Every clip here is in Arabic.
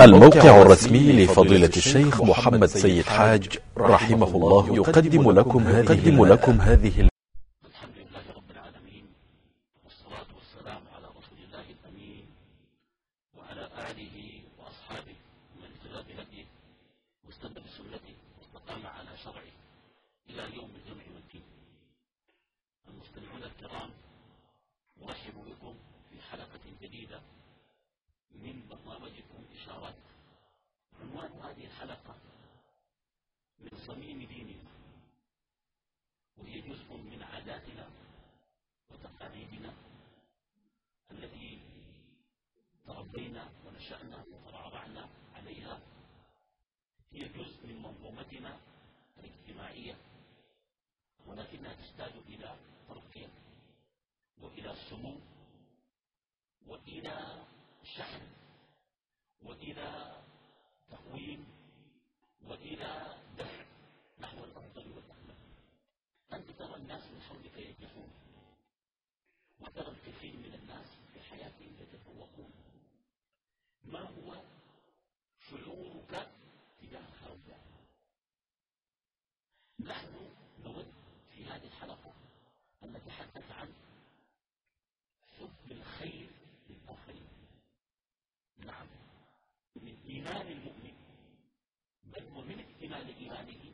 الموقع الرسمي لفضيلة الشيخ محمد سيد حاج رحمه الله يقدم لكم يقدم لكم هذه الحمد لله رب العالمين والصلاة والسلام على رسول الله الأمين وعلى آله وأصحابه ومن اهتدى بهديه واستنى بسنته واستقام على شرعه إلى يوم الجمع والدين المستمعون الكرام أرحب بكم في حلقة جديدة من برنامجكم إشارات عنوان هذه الحلقة من صميم ديننا. وهي جزء من عاداتنا وتقاليدنا التي تربينا ونشأنا وترعرعنا عليها. هي جزء من منظومتنا الاجتماعية. ولكنها تحتاج إلى ترقية وإلى سمو وإلى شحن وإلى تقويم وإلى دفع نحو الأفضل والأكمل أنت ترى الناس من حولك ينجحون وترى الكثير من الناس في حياتهم يتفوقون. ما هو إيمان المؤمن. بل ومن اكتمال إيمانه.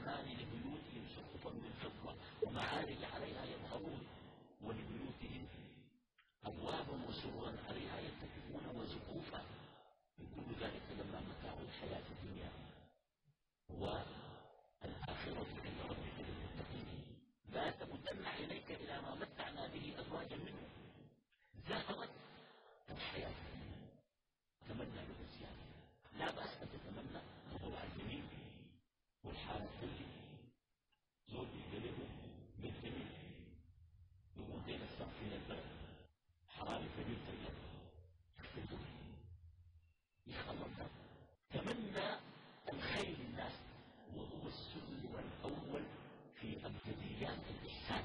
بالرحمن لبيوتهم من ومعارج عليها يظهرون ولبيوتهم أبوابا وسرورا عليها يتكئون وزخوفا. من كل ذلك لما متاع الحياة أدبيات الإحسان.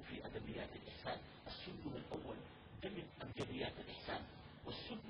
وفي أدبيات الإحسان السلم الأول جمع أدبيات الإحسان والسلم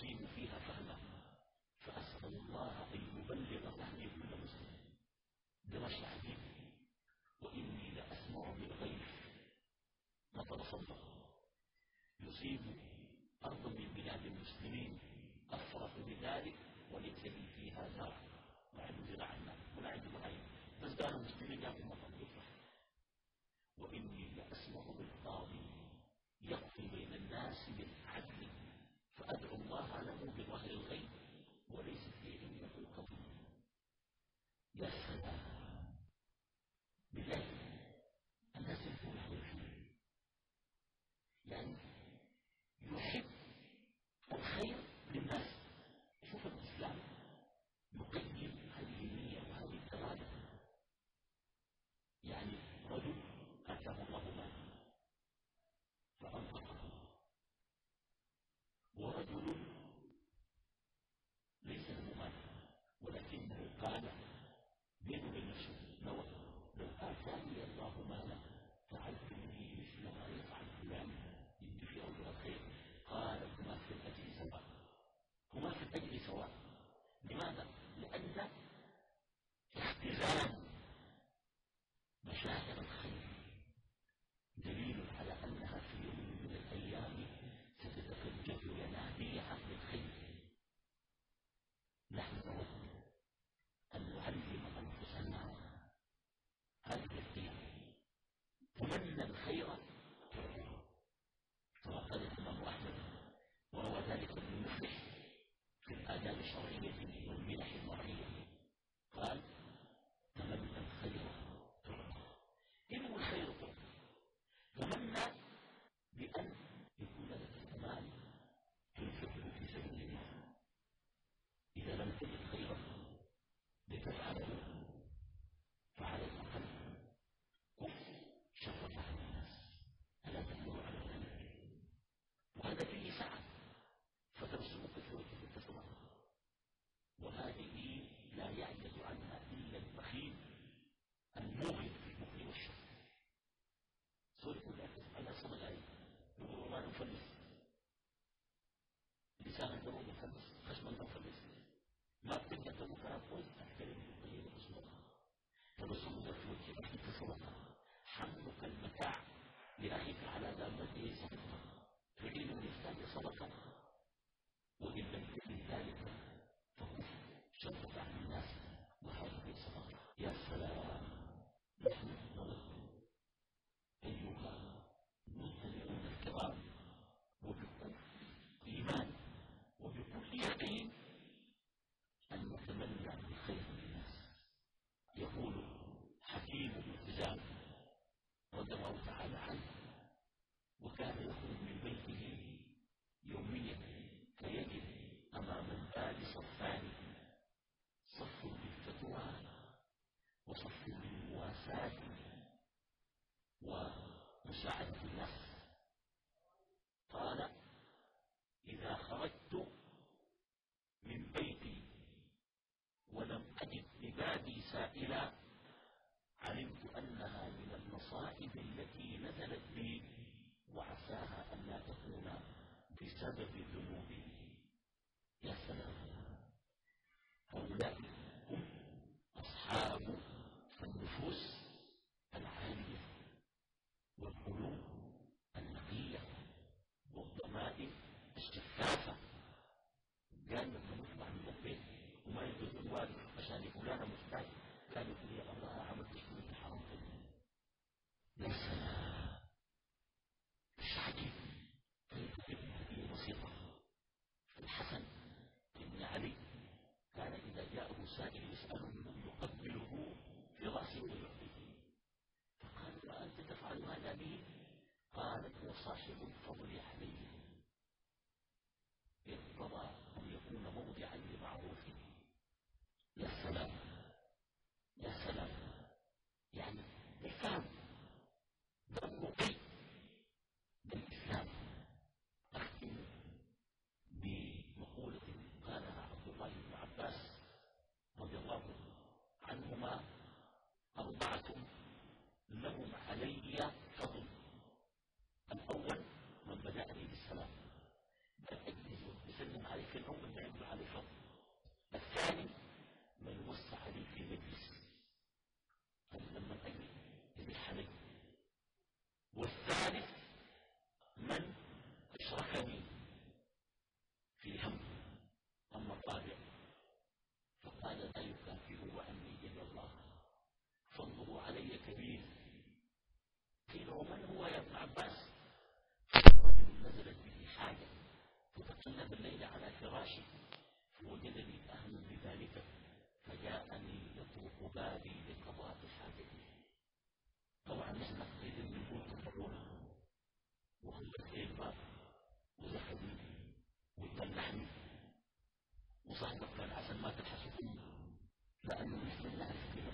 أصيب فيها فهما فأسأل الله أن يبلغ وحدي كل مسلم برشح دينه وإني لأسمع بالغيب نترصد يصيب أرض من بلاد المسلمين افرط بذلك وليس لي فيها زرع وعندي رحمة ولا عندي معين بس المسلمين يا sa'an nan bismillah a cikin